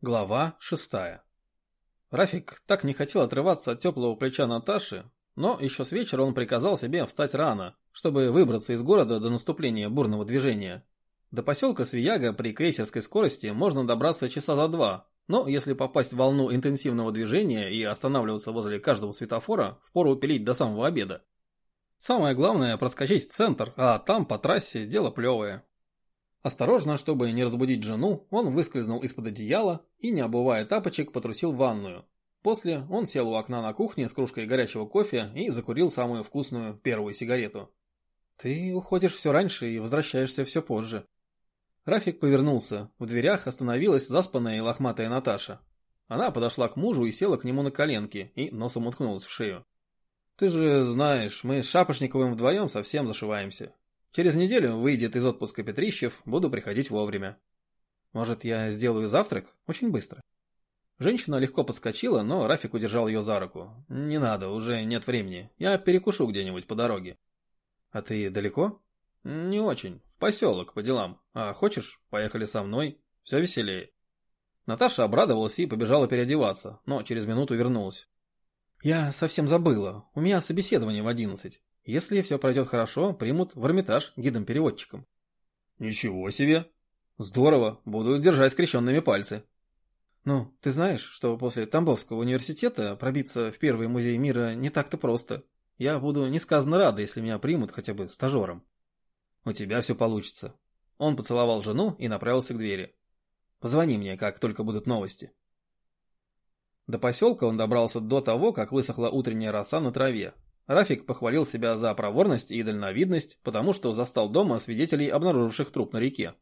Глава шестая. Рафик так не хотел отрываться от теплого плеча Наташи, но еще с вечера он приказал себе встать рано, чтобы выбраться из города до наступления бурного движения. До поселка Свияга при крейсерской скорости можно добраться часа за два, но если попасть в волну интенсивного движения и останавливаться возле каждого светофора, впору пилить до самого обеда. Самое главное проскочить центр, а там по трассе дело плевое. Осторожно, чтобы не разбудить жену, он выскользнул из-под одеяла и, не обувая тапочек, потрусил в ванную. После он сел у окна на кухне с кружкой горячего кофе и закурил самую вкусную первую сигарету. «Ты уходишь все раньше и возвращаешься все позже». Рафик повернулся. В дверях остановилась заспанная и лохматая Наташа. Она подошла к мужу и села к нему на коленки и носом уткнулась в шею. «Ты же знаешь, мы с Шапошниковым вдвоем совсем зашиваемся. Через неделю выйдет из отпуска Петрищев, буду приходить вовремя. Может, я сделаю завтрак? Очень быстро. Женщина легко подскочила, но Рафик удержал ее за руку. Не надо, уже нет времени. Я перекушу где-нибудь по дороге. А ты далеко? Не очень. В поселок, по делам. А хочешь, поехали со мной? Все веселее. Наташа обрадовалась и побежала переодеваться, но через минуту вернулась. Я совсем забыла. У меня собеседование в одиннадцать. Если все пройдет хорошо, примут в Эрмитаж гидом-переводчиком. Ничего себе. Здорово, буду держать скрещенными пальцы. Ну, ты знаешь, что после Тамбовского университета пробиться в первый музей мира не так-то просто. Я буду несказанно рада, если меня примут хотя бы стажером. У тебя все получится. Он поцеловал жену и направился к двери. Позвони мне, как только будут новости. До поселка он добрался до того, как высохла утренняя роса на траве, Рафик похвалил себя за проворность и дальновидность, потому что застал дома свидетелей, обнаруживших труп на реке.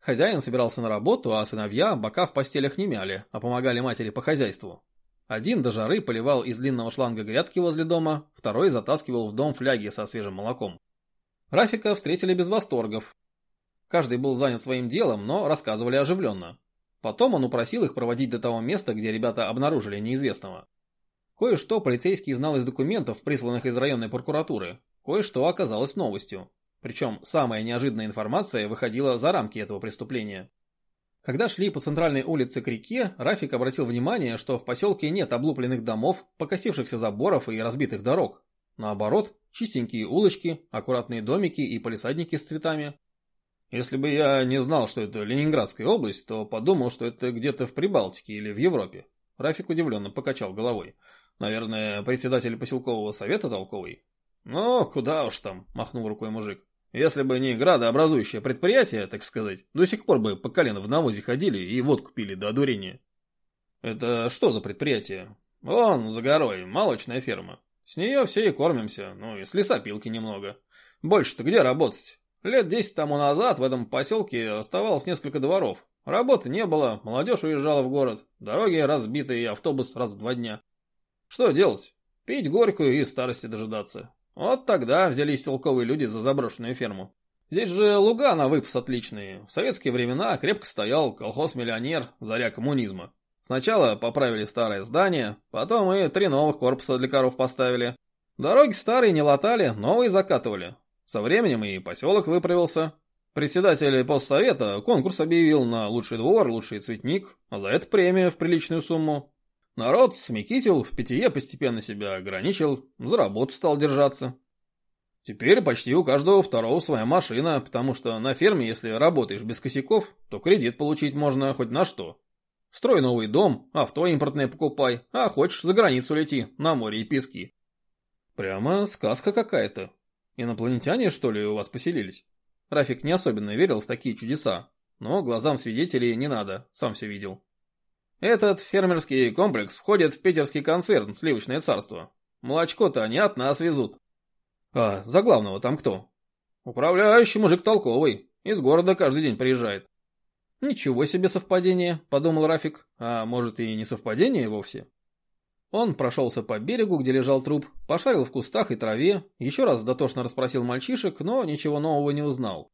Хозяин собирался на работу, а сыновья бока в постелях не мяли, а помогали матери по хозяйству. Один до жары поливал из длинного шланга грядки возле дома, второй затаскивал в дом фляги со свежим молоком. Рафика встретили без восторгов. Каждый был занят своим делом, но рассказывали оживленно. Потом он упросил их проводить до того места, где ребята обнаружили неизвестного. Кое-что полицейский знал из документов, присланных из районной прокуратуры, кое-что оказалось новостью. Причем самая неожиданная информация выходила за рамки этого преступления. Когда шли по центральной улице к реке, Рафик обратил внимание, что в поселке нет облупленных домов, покосившихся заборов и разбитых дорог. Наоборот, чистенькие улочки, аккуратные домики и полисадники с цветами. Если бы я не знал, что это Ленинградская область, то подумал, что это где-то в Прибалтике или в Европе. Рафик удивленно покачал головой. Наверное, председатель поселкового совета толковый? Ну, куда уж там, махнул рукой мужик. Если бы не градообразующее предприятие, так сказать, до сих пор бы по колено в навозе ходили и водку пили до одурения. Это что за предприятие? Вон, за горой, молочная ферма. С нее все и кормимся, ну и с лесопилки немного. Больше-то где работать? Лет десять тому назад в этом поселке оставалось несколько дворов. Работы не было, молодежь уезжала в город, дороги разбиты и автобус раз в два дня. Что делать? Пить горькую и старости дожидаться. Вот тогда взялись толковые люди за заброшенную ферму. Здесь же луга на выпас отличные. В советские времена крепко стоял колхоз-миллионер, заря коммунизма. Сначала поправили старое здание, потом и три новых корпуса для коров поставили. Дороги старые не латали, новые закатывали. Со временем и поселок выправился. Председатель постсовета конкурс объявил на лучший двор, лучший цветник, а за это премию в приличную сумму. Народ смекитил, в питье постепенно себя ограничил, за работу стал держаться. Теперь почти у каждого второго своя машина, потому что на ферме, если работаешь без косяков, то кредит получить можно хоть на что. Строй новый дом, авто импортное покупай, а хочешь за границу лети, на море и пески. Прямо сказка какая-то. Инопланетяне, что ли, у вас поселились? Рафик не особенно верил в такие чудеса, но глазам свидетелей не надо, сам все видел. Этот фермерский комплекс входит в питерский концерн «Сливочное царство». Молочко-то они от нас везут. А за главного там кто? Управляющий мужик толковый. Из города каждый день приезжает. Ничего себе совпадение, подумал Рафик. А может и не совпадение вовсе? Он прошелся по берегу, где лежал труп, пошарил в кустах и траве, еще раз дотошно расспросил мальчишек, но ничего нового не узнал.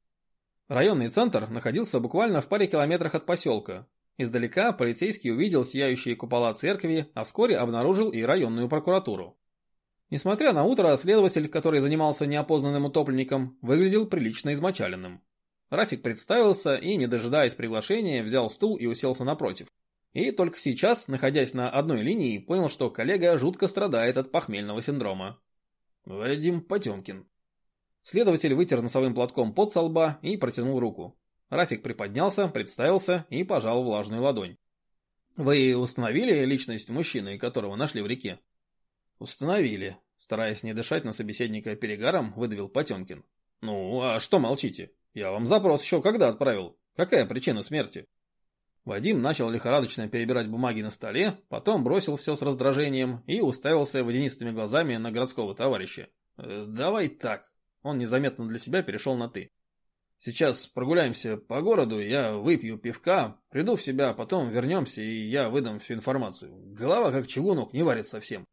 Районный центр находился буквально в паре километрах от поселка, Издалека полицейский увидел сияющие купола церкви, а вскоре обнаружил и районную прокуратуру. Несмотря на утро, следователь, который занимался неопознанным утопленником, выглядел прилично измочаленным. Рафик представился и, не дожидаясь приглашения, взял стул и уселся напротив. И только сейчас, находясь на одной линии, понял, что коллега жутко страдает от похмельного синдрома. Вадим Потемкин. Следователь вытер носовым платком пот со лба и протянул руку. Рафик приподнялся, представился и пожал влажную ладонь. «Вы установили личность мужчины, которого нашли в реке?» «Установили», — стараясь не дышать на собеседника перегаром, выдавил Потемкин. «Ну, а что молчите? Я вам запрос еще когда отправил? Какая причина смерти?» Вадим начал лихорадочно перебирать бумаги на столе, потом бросил все с раздражением и уставился водянистыми глазами на городского товарища. «Э, «Давай так». Он незаметно для себя перешел на «ты». «Сейчас прогуляемся по городу, я выпью пивка, приду в себя, потом вернемся, и я выдам всю информацию. Голова как чугунок, не варит совсем».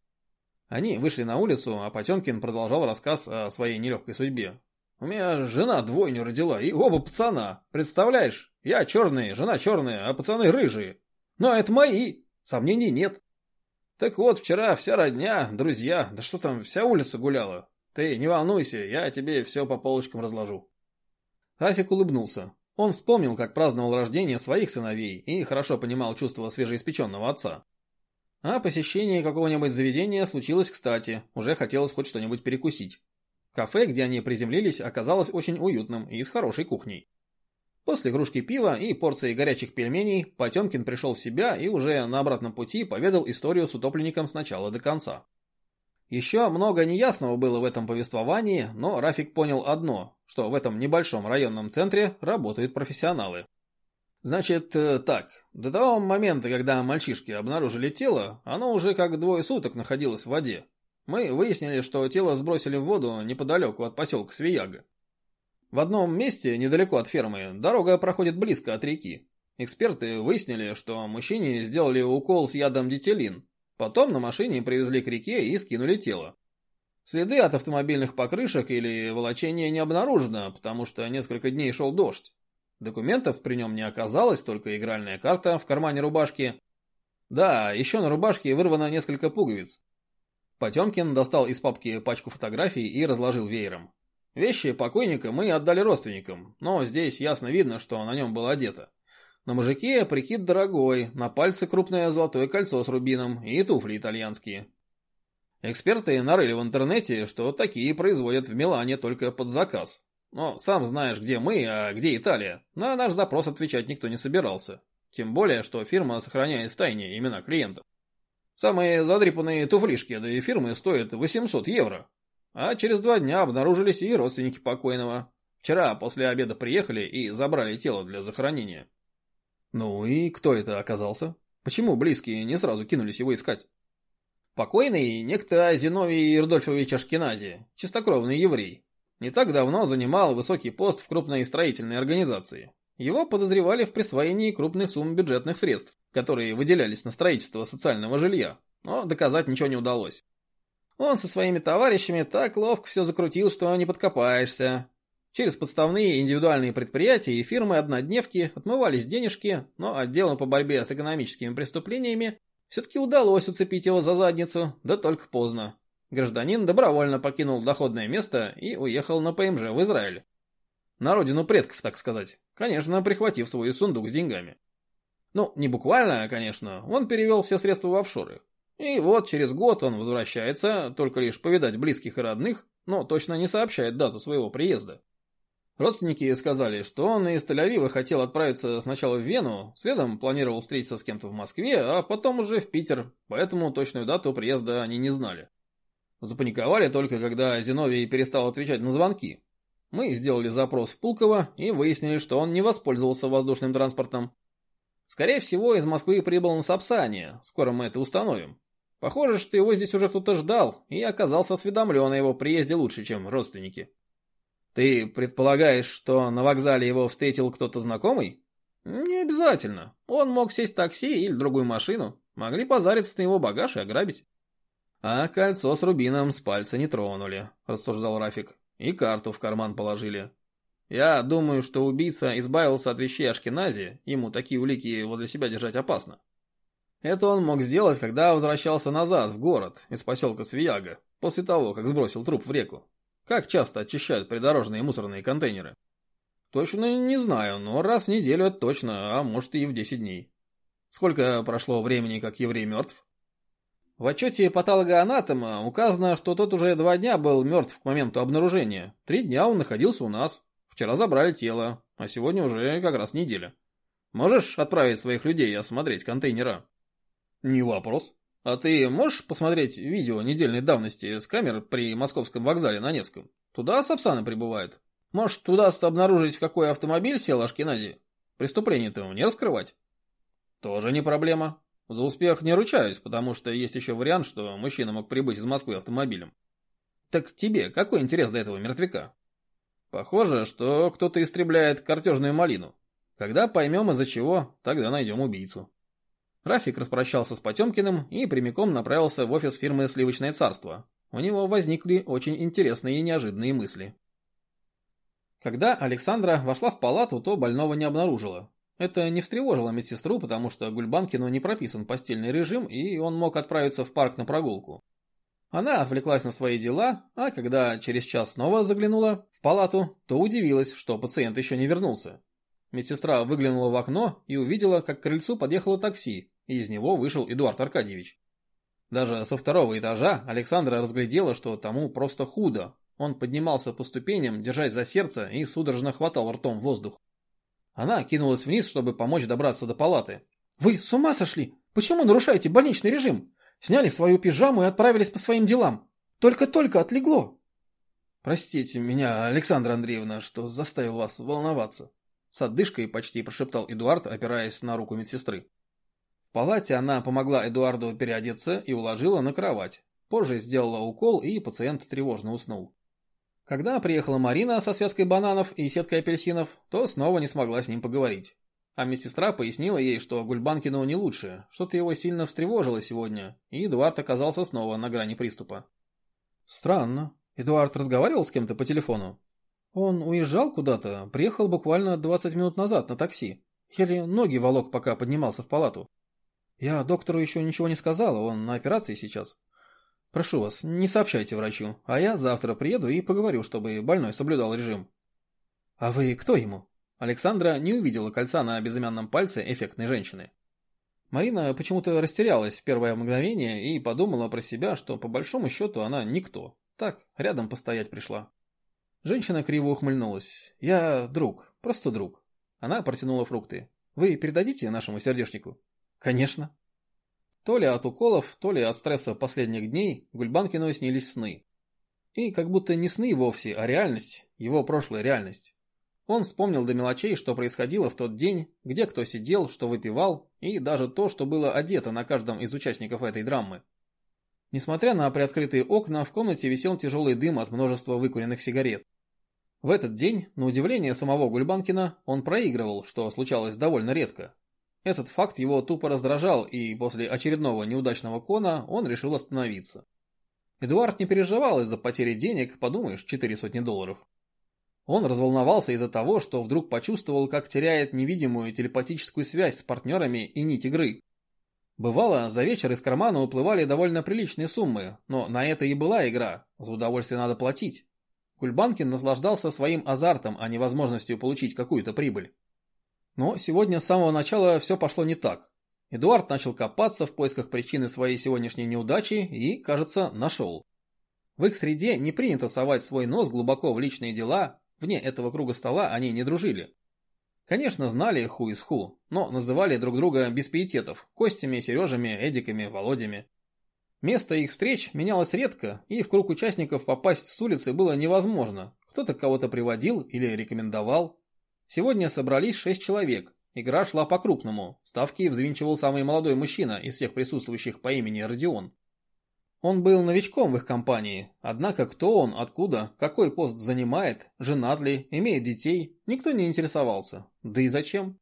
Они вышли на улицу, а Потемкин продолжал рассказ о своей нелегкой судьбе. «У меня жена двойню родила, и оба пацана. Представляешь? Я черный, жена черная, а пацаны рыжие. Но это мои, сомнений нет. Так вот, вчера вся родня, друзья, да что там, вся улица гуляла. Ты не волнуйся, я тебе все по полочкам разложу». Рафик улыбнулся. Он вспомнил, как праздновал рождение своих сыновей и хорошо понимал чувство свежеиспеченного отца. А посещение какого-нибудь заведения случилось кстати, уже хотелось хоть что-нибудь перекусить. Кафе, где они приземлились, оказалось очень уютным и с хорошей кухней. После кружки пива и порции горячих пельменей Потемкин пришел в себя и уже на обратном пути поведал историю с утопленником с начала до конца. Еще много неясного было в этом повествовании, но Рафик понял одно, что в этом небольшом районном центре работают профессионалы. Значит, э, так, до того момента, когда мальчишки обнаружили тело, оно уже как двое суток находилось в воде. Мы выяснили, что тело сбросили в воду неподалеку от поселка Свияга. В одном месте, недалеко от фермы, дорога проходит близко от реки. Эксперты выяснили, что мужчине сделали укол с ядом дителин. Потом на машине привезли к реке и скинули тело. Следы от автомобильных покрышек или волочения не обнаружено, потому что несколько дней шел дождь. Документов при нем не оказалось, только игральная карта в кармане рубашки. Да, еще на рубашке вырвано несколько пуговиц. Потемкин достал из папки пачку фотографий и разложил веером. Вещи покойника мы отдали родственникам, но здесь ясно видно, что на нем было одето. На мужике прикид дорогой, на пальце крупное золотое кольцо с рубином и туфли итальянские. Эксперты нарыли в интернете, что такие производят в Милане только под заказ. Но сам знаешь, где мы, а где Италия. На наш запрос отвечать никто не собирался. Тем более, что фирма сохраняет в тайне имена клиентов. Самые задрипанные туфлишки этой фирмы стоят 800 евро. А через два дня обнаружились и родственники покойного. Вчера после обеда приехали и забрали тело для захоронения. Ну и кто это оказался? Почему близкие не сразу кинулись его искать? Покойный некто Зиновий Ирдольфович Ашкенази, чистокровный еврей. Не так давно занимал высокий пост в крупной строительной организации. Его подозревали в присвоении крупных сумм бюджетных средств, которые выделялись на строительство социального жилья, но доказать ничего не удалось. Он со своими товарищами так ловко все закрутил, что не подкопаешься. Через подставные индивидуальные предприятия и фирмы-однодневки отмывались денежки, но отделом по борьбе с экономическими преступлениями все-таки удалось уцепить его за задницу, да только поздно. Гражданин добровольно покинул доходное место и уехал на ПМЖ в Израиль. На родину предков, так сказать. Конечно, прихватив свой сундук с деньгами. Ну, не буквально, конечно, он перевел все средства в офшоры. И вот через год он возвращается, только лишь повидать близких и родных, но точно не сообщает дату своего приезда. Родственники сказали, что он из Тель-Авива хотел отправиться сначала в Вену, следом планировал встретиться с кем-то в Москве, а потом уже в Питер, поэтому точную дату приезда они не знали. Запаниковали только, когда Зиновий перестал отвечать на звонки. Мы сделали запрос в Пулково и выяснили, что он не воспользовался воздушным транспортом. Скорее всего, из Москвы прибыл на Сапсане, скоро мы это установим. Похоже, что его здесь уже кто-то ждал и оказался осведомлен о его приезде лучше, чем родственники. Ты предполагаешь, что на вокзале его встретил кто-то знакомый? Не обязательно. Он мог сесть в такси или другую машину. Могли позариться на его багаж и ограбить. А кольцо с рубином с пальца не тронули, рассуждал Рафик. И карту в карман положили. Я думаю, что убийца избавился от вещей Ашкенази, ему такие улики возле себя держать опасно. Это он мог сделать, когда возвращался назад, в город, из поселка Свияга, после того, как сбросил труп в реку. Как часто очищают придорожные мусорные контейнеры? Точно не знаю, но раз в неделю это точно, а может и в 10 дней. Сколько прошло времени, как еврей мертв? В отчете патологоанатома указано, что тот уже два дня был мертв к моменту обнаружения. Три дня он находился у нас. Вчера забрали тело, а сегодня уже как раз неделя. Можешь отправить своих людей осмотреть контейнера? Не вопрос. А ты можешь посмотреть видео недельной давности с камер при московском вокзале на Невском? Туда сапсаны прибывают. Может, удастся обнаружить, какой автомобиль сел Ашкенази? Преступление-то не раскрывать. Тоже не проблема. За успех не ручаюсь, потому что есть еще вариант, что мужчина мог прибыть из Москвы автомобилем. Так тебе какой интерес до этого мертвяка? Похоже, что кто-то истребляет картежную малину. Когда поймем из-за чего, тогда найдем убийцу. Рафик распрощался с Потемкиным и прямиком направился в офис фирмы «Сливочное царство». У него возникли очень интересные и неожиданные мысли. Когда Александра вошла в палату, то больного не обнаружила. Это не встревожило медсестру, потому что Гульбанкину не прописан постельный режим, и он мог отправиться в парк на прогулку. Она отвлеклась на свои дела, а когда через час снова заглянула в палату, то удивилась, что пациент еще не вернулся. Медсестра выглянула в окно и увидела, как к крыльцу подъехало такси, и из него вышел Эдуард Аркадьевич. Даже со второго этажа Александра разглядела, что тому просто худо. Он поднимался по ступеням, держась за сердце, и судорожно хватал ртом воздух. Она кинулась вниз, чтобы помочь добраться до палаты. «Вы с ума сошли? Почему нарушаете больничный режим? Сняли свою пижаму и отправились по своим делам. Только-только отлегло». «Простите меня, Александра Андреевна, что заставил вас волноваться», с отдышкой почти прошептал Эдуард, опираясь на руку медсестры. В палате она помогла Эдуарду переодеться и уложила на кровать. Позже сделала укол, и пациент тревожно уснул. Когда приехала Марина со связкой бананов и сеткой апельсинов, то снова не смогла с ним поговорить. А медсестра пояснила ей, что Гульбанкину не лучше, что-то его сильно встревожило сегодня, и Эдуард оказался снова на грани приступа. Странно. Эдуард разговаривал с кем-то по телефону? Он уезжал куда-то, приехал буквально 20 минут назад на такси. Еле ноги волок, пока поднимался в палату. Я доктору еще ничего не сказала, он на операции сейчас. Прошу вас, не сообщайте врачу, а я завтра приеду и поговорю, чтобы больной соблюдал режим. А вы кто ему? Александра не увидела кольца на безымянном пальце эффектной женщины. Марина почему-то растерялась в первое мгновение и подумала про себя, что по большому счету она никто. Так, рядом постоять пришла. Женщина криво ухмыльнулась. «Я друг, просто друг». Она протянула фрукты. «Вы передадите нашему сердечнику?» «Конечно». То ли от уколов, то ли от стресса последних дней Гульбанкину снились сны. И как будто не сны вовсе, а реальность, его прошлая реальность. Он вспомнил до мелочей, что происходило в тот день, где кто сидел, что выпивал, и даже то, что было одето на каждом из участников этой драмы. Несмотря на приоткрытые окна, в комнате висел тяжелый дым от множества выкуренных сигарет. В этот день, на удивление самого Гульбанкина, он проигрывал, что случалось довольно редко. Этот факт его тупо раздражал, и после очередного неудачного кона он решил остановиться. Эдуард не переживал из-за потери денег, подумаешь, четыре сотни долларов. Он разволновался из-за того, что вдруг почувствовал, как теряет невидимую телепатическую связь с партнерами и нить игры. Бывало, за вечер из кармана уплывали довольно приличные суммы, но на это и была игра, за удовольствие надо платить. Кульбанкин наслаждался своим азартом, а не возможностью получить какую-то прибыль. Но сегодня с самого начала все пошло не так. Эдуард начал копаться в поисках причины своей сегодняшней неудачи и, кажется, нашел. В их среде не принято совать свой нос глубоко в личные дела, вне этого круга стола они не дружили. Конечно, знали ху из ху, но называли друг друга без пиететов – Костями, Сережами, Эдиками, Володями. Место их встреч менялось редко, и в круг участников попасть с улицы было невозможно. Кто-то кого-то приводил или рекомендовал, Сегодня собрались шесть человек. Игра шла по-крупному. Ставки взвинчивал самый молодой мужчина из всех присутствующих по имени Родион. Он был новичком в их компании, однако кто он, откуда, какой пост занимает, женат ли, имеет детей, никто не интересовался. Да и зачем?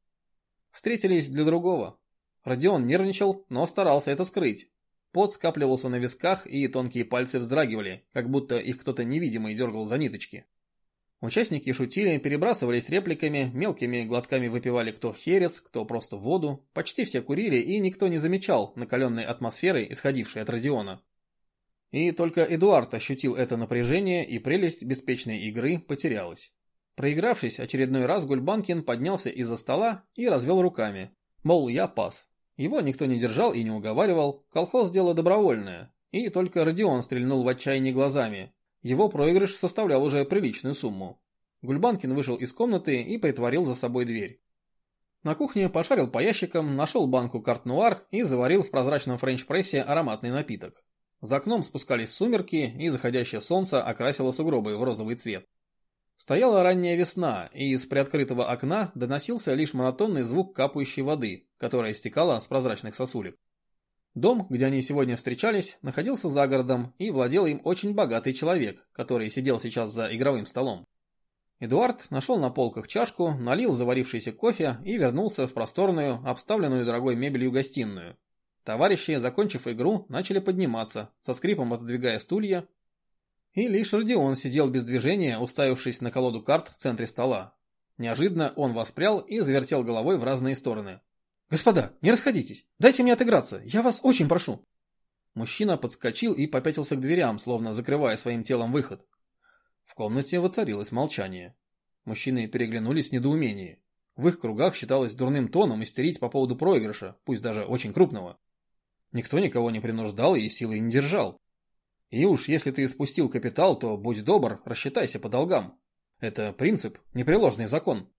Встретились для другого. Родион нервничал, но старался это скрыть. Пот скапливался на висках, и тонкие пальцы вздрагивали, как будто их кто-то невидимый дергал за ниточки. Участники шутили, перебрасывались репликами, мелкими глотками выпивали кто херес, кто просто воду. Почти все курили, и никто не замечал накаленной атмосферы, исходившей от Родиона. И только Эдуард ощутил это напряжение, и прелесть беспечной игры потерялась. Проигравшись очередной раз, Гульбанкин поднялся из-за стола и развел руками. Мол, я пас. Его никто не держал и не уговаривал, колхоз дело добровольное, и только Родион стрельнул в отчаянии глазами. Его проигрыш составлял уже приличную сумму. Гульбанкин вышел из комнаты и притворил за собой дверь. На кухне пошарил по ящикам, нашел банку карт-нуар и заварил в прозрачном френч-прессе ароматный напиток. За окном спускались сумерки, и заходящее солнце окрасило сугробы в розовый цвет. Стояла ранняя весна, и из приоткрытого окна доносился лишь монотонный звук капающей воды, которая стекала с прозрачных сосулек. Дом, где они сегодня встречались, находился за городом, и владел им очень богатый человек, который сидел сейчас за игровым столом. Эдуард нашел на полках чашку, налил заварившийся кофе и вернулся в просторную, обставленную дорогой мебелью гостиную. Товарищи, закончив игру, начали подниматься, со скрипом отодвигая стулья, и лишь Родион сидел без движения, уставившись на колоду карт в центре стола. Неожиданно он воспрял и завертел головой в разные стороны. «Господа, не расходитесь! Дайте мне отыграться! Я вас очень прошу!» Мужчина подскочил и попятился к дверям, словно закрывая своим телом выход. В комнате воцарилось молчание. Мужчины переглянулись в недоумении. В их кругах считалось дурным тоном истерить по поводу проигрыша, пусть даже очень крупного. Никто никого не принуждал и силой не держал. И уж если ты спустил капитал, то будь добр, рассчитайся по долгам. Это принцип, непреложный закон.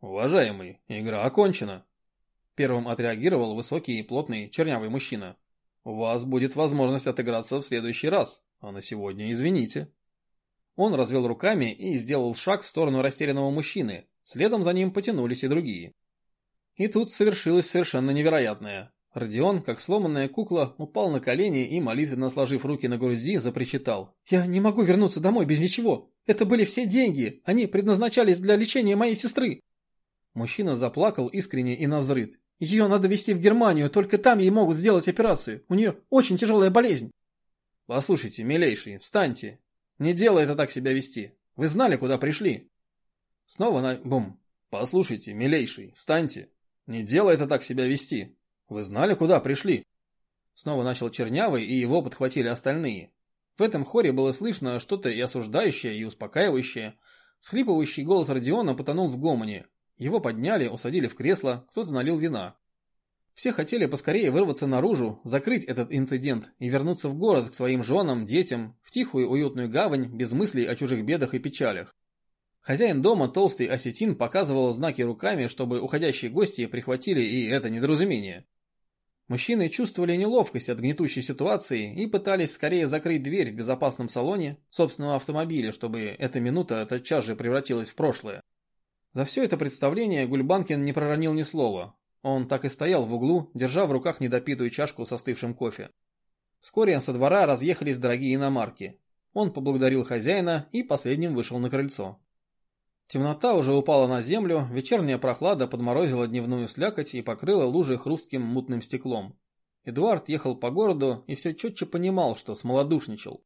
Уважаемый, игра окончена. Первым отреагировал высокий и плотный чернявый мужчина. У вас будет возможность отыграться в следующий раз, а на сегодня извините. Он развел руками и сделал шаг в сторону растерянного мужчины, следом за ним потянулись и другие. И тут совершилось совершенно невероятное. Родион, как сломанная кукла, упал на колени и, молитвенно сложив руки на груди, запричитал. «Я не могу вернуться домой без ничего. Это были все деньги. Они предназначались для лечения моей сестры». Мужчина заплакал искренне и навзрыд. «Ее надо везти в Германию, только там ей могут сделать операцию. У нее очень тяжелая болезнь». «Послушайте, милейший, встаньте. Не дело это так себя вести. Вы знали, куда пришли?» Снова на... Бум. «Послушайте, милейший, встаньте. Не дело это так себя вести. Вы знали, куда пришли?» Снова начал Чернявый, и его подхватили остальные. В этом хоре было слышно что-то и осуждающее, и успокаивающее. Всхлипывающий голос Родиона потонул в гомоне. Его подняли, усадили в кресло, кто-то налил вина. Все хотели поскорее вырваться наружу, закрыть этот инцидент и вернуться в город к своим женам, детям, в тихую уютную гавань, без мыслей о чужих бедах и печалях. Хозяин дома, толстый осетин, показывал знаки руками, чтобы уходящие гости прихватили и это недоразумение. Мужчины чувствовали неловкость от гнетущей ситуации и пытались скорее закрыть дверь в безопасном салоне собственного автомобиля, чтобы эта минута тотчас же превратилась в прошлое. За все это представление Гульбанкин не проронил ни слова. Он так и стоял в углу, держа в руках недопитую чашку с остывшим кофе. Вскоре со двора разъехались дорогие иномарки. Он поблагодарил хозяина и последним вышел на крыльцо. Темнота уже упала на землю, вечерняя прохлада подморозила дневную слякоть и покрыла лужи хрустким мутным стеклом. Эдуард ехал по городу и все четче понимал, что смолодушничал.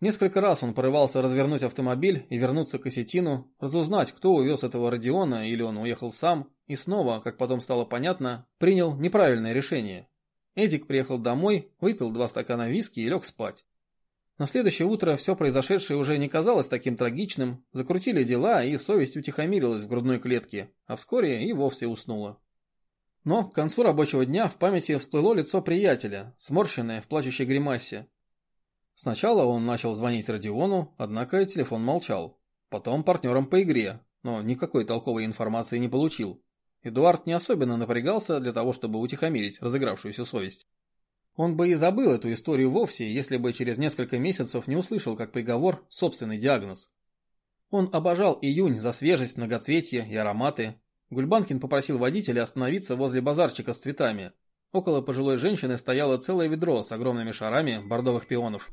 Несколько раз он порывался развернуть автомобиль и вернуться к осетину, разузнать, кто увез этого Родиона или он уехал сам, и снова, как потом стало понятно, принял неправильное решение. Эдик приехал домой, выпил два стакана виски и лег спать. На следующее утро все произошедшее уже не казалось таким трагичным, закрутили дела, и совесть утихомирилась в грудной клетке, а вскоре и вовсе уснула. Но к концу рабочего дня в памяти всплыло лицо приятеля, сморщенное в плачущей гримасе. Сначала он начал звонить Родиону, однако телефон молчал. Потом партнерам по игре, но никакой толковой информации не получил. Эдуард не особенно напрягался для того, чтобы утихомирить разыгравшуюся совесть. Он бы и забыл эту историю вовсе, если бы через несколько месяцев не услышал как приговор собственный диагноз. Он обожал июнь за свежесть, многоцветие и ароматы. Гульбанкин попросил водителя остановиться возле базарчика с цветами. Около пожилой женщины стояло целое ведро с огромными шарами бордовых пионов.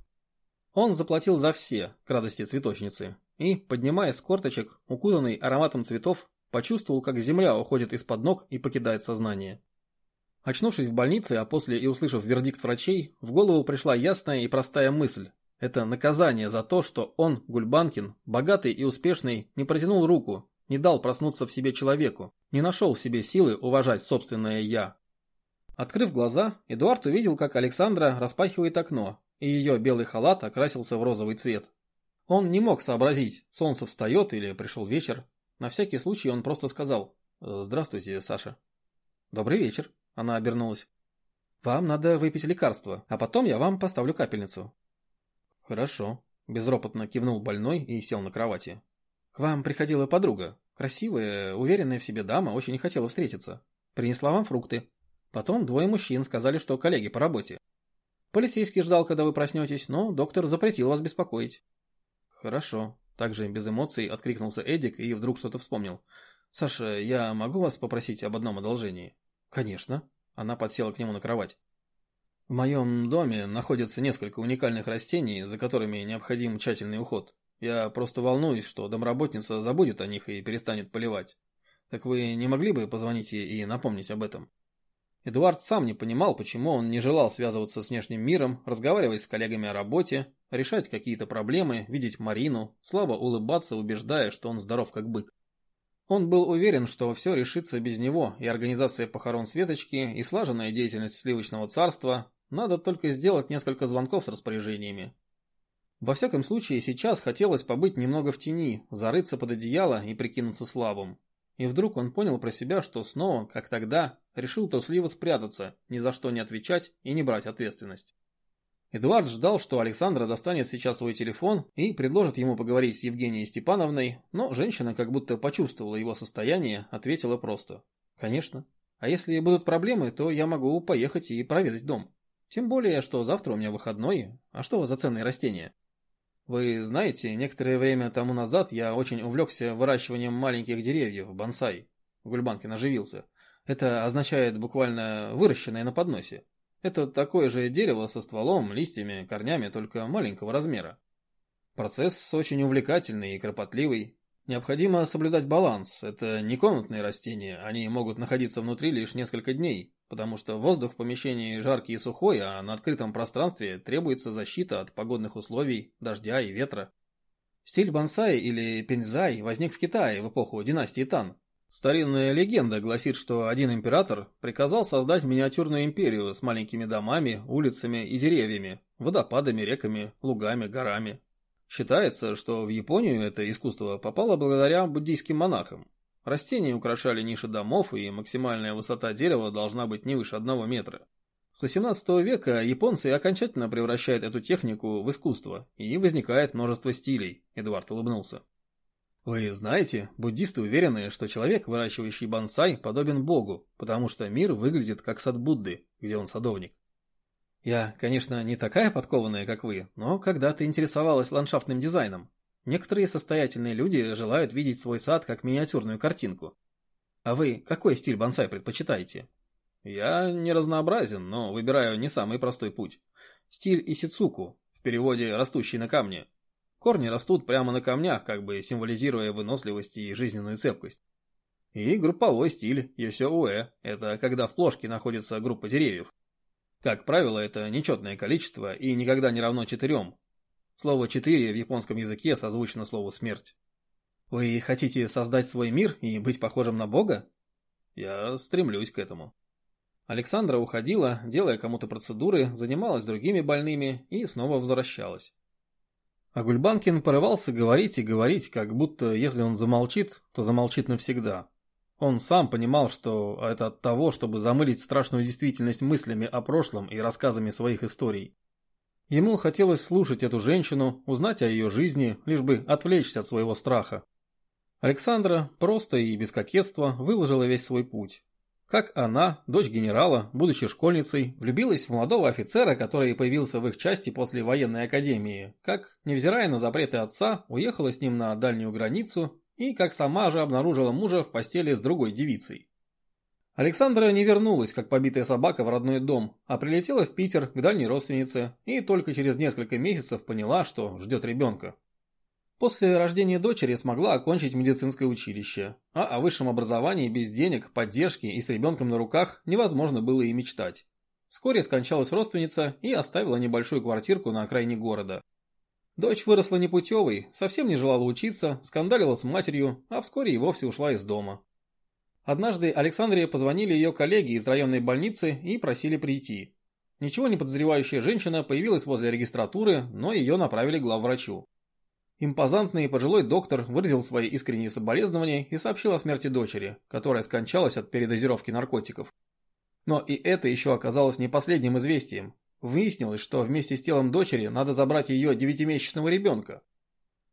Он заплатил за все, к радости цветочницы, и, поднимаясь с корточек, укутанный ароматом цветов, почувствовал, как земля уходит из-под ног и покидает сознание. Очнувшись в больнице, а после и услышав вердикт врачей, в голову пришла ясная и простая мысль. Это наказание за то, что он, Гульбанкин, богатый и успешный, не протянул руку, не дал проснуться в себе человеку, не нашел в себе силы уважать собственное «я». Открыв глаза, Эдуард увидел, как Александра распахивает окно, и ее белый халат окрасился в розовый цвет. Он не мог сообразить, солнце встает или пришел вечер. На всякий случай он просто сказал «Здравствуйте, Саша». «Добрый вечер», Она обернулась. «Вам надо выпить лекарство, а потом я вам поставлю капельницу». «Хорошо», – безропотно кивнул больной и сел на кровати. «К вам приходила подруга. Красивая, уверенная в себе дама, очень хотела встретиться. Принесла вам фрукты. Потом двое мужчин сказали, что коллеги по работе. Полицейский ждал, когда вы проснетесь, но доктор запретил вас беспокоить». «Хорошо», – также без эмоций откликнулся Эдик и вдруг что-то вспомнил. «Саша, я могу вас попросить об одном одолжении?» «Конечно». Она подсела к нему на кровать. В моем доме находится несколько уникальных растений, за которыми необходим тщательный уход. Я просто волнуюсь, что домработница забудет о них и перестанет поливать. Так вы не могли бы позвонить ей и напомнить об этом? Эдуард сам не понимал, почему он не желал связываться с внешним миром, разговаривать с коллегами о работе, решать какие-то проблемы, видеть Марину, слабо улыбаться, убеждая, что он здоров как бык. Он был уверен, что все решится без него, и организация похорон Светочки, и слаженная деятельность сливочного царства, надо только сделать несколько звонков с распоряжениями. Во всяком случае, сейчас хотелось побыть немного в тени, зарыться под одеяло и прикинуться слабым. И вдруг он понял про себя, что снова, как тогда, решил трусливо спрятаться, ни за что не отвечать и не брать ответственность. Эдуард ждал, что Александра достанет сейчас свой телефон и предложит ему поговорить с Евгенией Степановной, но женщина, как будто почувствовала его состояние, ответила просто. «Конечно. А если будут проблемы, то я могу поехать и проведать дом. Тем более, что завтра у меня выходной. А что за ценные растения?» Вы знаете, некоторое время тому назад я очень увлекся выращиванием маленьких деревьев, бонсай. Гульбанкин оживился. Это означает буквально выращенное на подносе. Это такое же дерево со стволом, листьями, корнями, только маленького размера. Процесс очень увлекательный и кропотливый. Необходимо соблюдать баланс. Это не комнатные растения, они могут находиться внутри лишь несколько дней, потому что воздух в помещении жаркий и сухой, а на открытом пространстве требуется защита от погодных условий, дождя и ветра. Стиль бонсай или пензай возник в Китае в эпоху династии Тан. Старинная легенда гласит, что один император приказал создать миниатюрную империю с маленькими домами, улицами и деревьями, водопадами, реками, лугами, горами. Считается, что в Японию это искусство попало благодаря буддийским монахам. Растения украшали ниши домов, и максимальная высота дерева должна быть не выше одного метра. С 18 века японцы окончательно превращают эту технику в искусство, и возникает множество стилей, Эдуард улыбнулся. Вы знаете, буддисты уверены, что человек, выращивающий бонсай, подобен Богу, потому что мир выглядит как сад Будды, где он садовник. Я, конечно, не такая подкованная, как вы, но когда-то интересовалась ландшафтным дизайном. Некоторые состоятельные люди желают видеть свой сад как миниатюрную картинку. А вы какой стиль бонсай предпочитаете? Я не разнообразен, но выбираю не самый простой путь. Стиль исицуку, в переводе «растущий на камне», Корни растут прямо на камнях, как бы символизируя выносливость и жизненную цепкость. И групповой стиль Йосё-Уэ – это когда в плошке находится группа деревьев. Как правило, это нечетное количество и никогда не равно четырем. Слово «четыре» в японском языке созвучно слову «смерть». Вы хотите создать свой мир и быть похожим на Бога? Я стремлюсь к этому. Александра уходила, делая кому-то процедуры, занималась другими больными и снова возвращалась. А Гульбанкин порывался говорить и говорить, как будто если он замолчит, то замолчит навсегда. Он сам понимал, что это от того, чтобы замылить страшную действительность мыслями о прошлом и рассказами своих историй. Ему хотелось слушать эту женщину, узнать о ее жизни, лишь бы отвлечься от своего страха. Александра просто и без кокетства выложила весь свой путь. Как она, дочь генерала, будучи школьницей, влюбилась в молодого офицера, который появился в их части после военной академии, как, невзирая на запреты отца, уехала с ним на дальнюю границу и как сама же обнаружила мужа в постели с другой девицей. Александра не вернулась, как побитая собака, в родной дом, а прилетела в Питер к дальней родственнице и только через несколько месяцев поняла, что ждет ребенка. После рождения дочери смогла окончить медицинское училище, а о высшем образовании без денег, поддержки и с ребенком на руках невозможно было и мечтать. Вскоре скончалась родственница и оставила небольшую квартирку на окраине города. Дочь выросла непутевой, совсем не желала учиться, скандалила с матерью, а вскоре и вовсе ушла из дома. Однажды Александре позвонили ее коллеги из районной больницы и просили прийти. Ничего не подозревающая женщина появилась возле регистратуры, но ее направили к главврачу. Импозантный пожилой доктор выразил свои искренние соболезнования и сообщил о смерти дочери, которая скончалась от передозировки наркотиков. Но и это еще оказалось не последним известием. Выяснилось, что вместе с телом дочери надо забрать ее девятимесячного ребенка.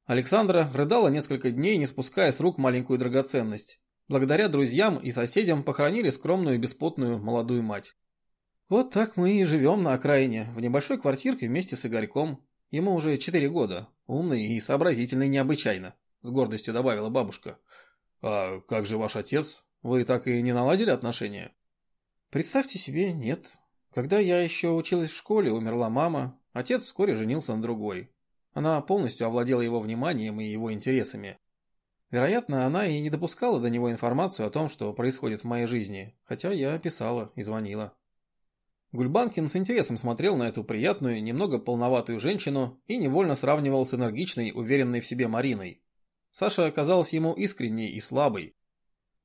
Александра рыдала несколько дней, не спуская с рук маленькую драгоценность. Благодаря друзьям и соседям похоронили скромную и беспотную молодую мать. Вот так мы и живем на окраине, в небольшой квартирке вместе с Игорьком. Ему уже четыре года, умный и сообразительный необычайно, с гордостью добавила бабушка. А как же ваш отец? Вы так и не наладили отношения? Представьте себе, нет. Когда я еще училась в школе, умерла мама, отец вскоре женился на другой. Она полностью овладела его вниманием и его интересами. Вероятно, она и не допускала до него информацию о том, что происходит в моей жизни, хотя я писала и звонила. Гульбанкин с интересом смотрел на эту приятную, немного полноватую женщину и невольно сравнивал с энергичной, уверенной в себе Мариной. Саша оказалась ему искренней и слабой.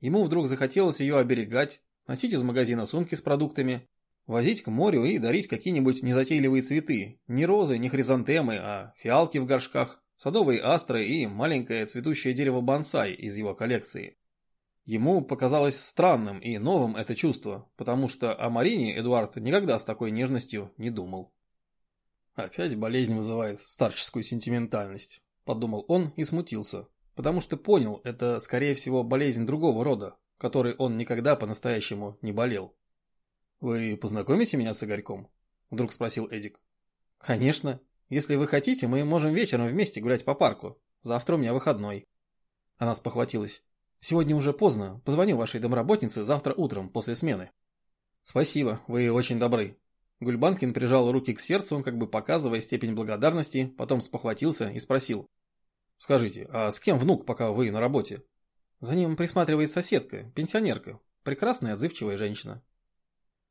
Ему вдруг захотелось ее оберегать, носить из магазина сумки с продуктами, возить к морю и дарить какие-нибудь незатейливые цветы, не розы, не хризантемы, а фиалки в горшках, садовые астры и маленькое цветущее дерево бонсай из его коллекции. Ему показалось странным и новым это чувство, потому что о Марине Эдуард никогда с такой нежностью не думал. «Опять болезнь вызывает старческую сентиментальность», – подумал он и смутился, потому что понял, это скорее всего болезнь другого рода, которой он никогда по-настоящему не болел. «Вы познакомите меня с Игорьком?» – вдруг спросил Эдик. «Конечно. Если вы хотите, мы можем вечером вместе гулять по парку. Завтра у меня выходной». Она спохватилась. «Сегодня уже поздно. Позвоню вашей домработнице завтра утром, после смены». «Спасибо, вы очень добры». Гульбанкин прижал руки к сердцу, как бы показывая степень благодарности, потом спохватился и спросил. «Скажите, а с кем внук, пока вы на работе?» «За ним присматривает соседка, пенсионерка, прекрасная отзывчивая женщина.